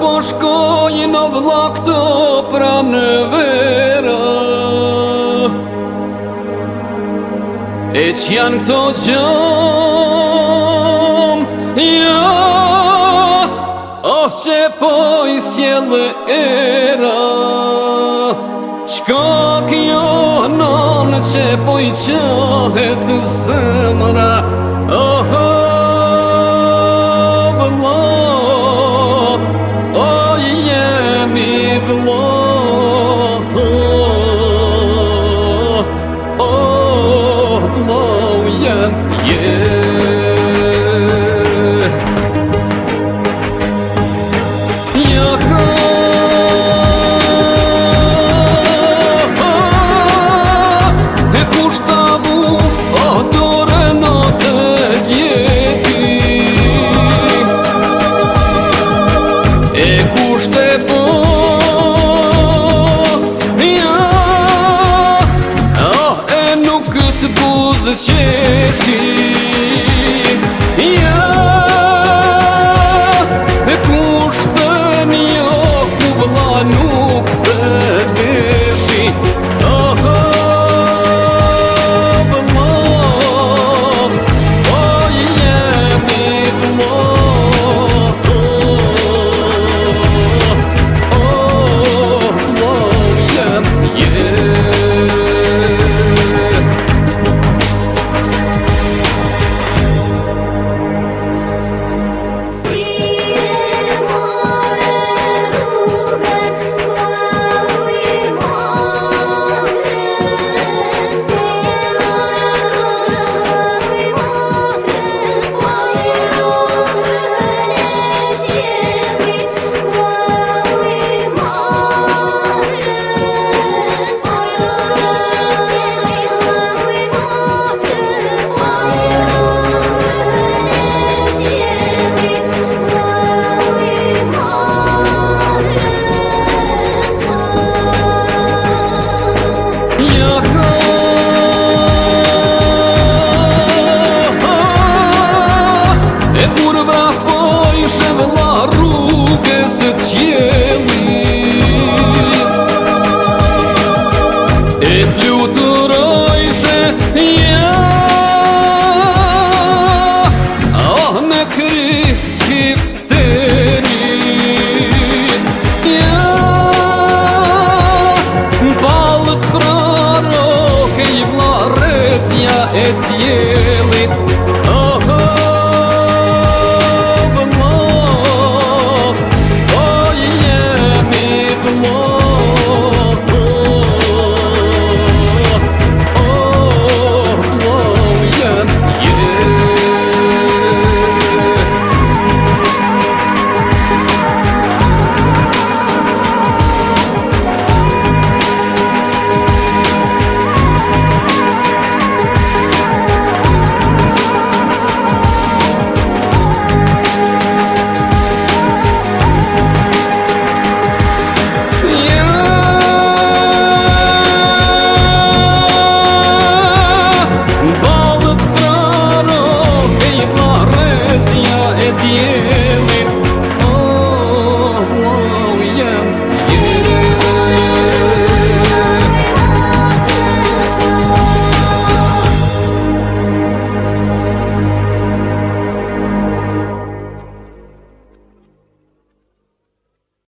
po shkoj në vlak të pra në vera E që janë këto gjëm Ja Oh që po i sjellë era Qka kjo nënë që po i qahet të zemra Oh oh Zëri i ettiğim diye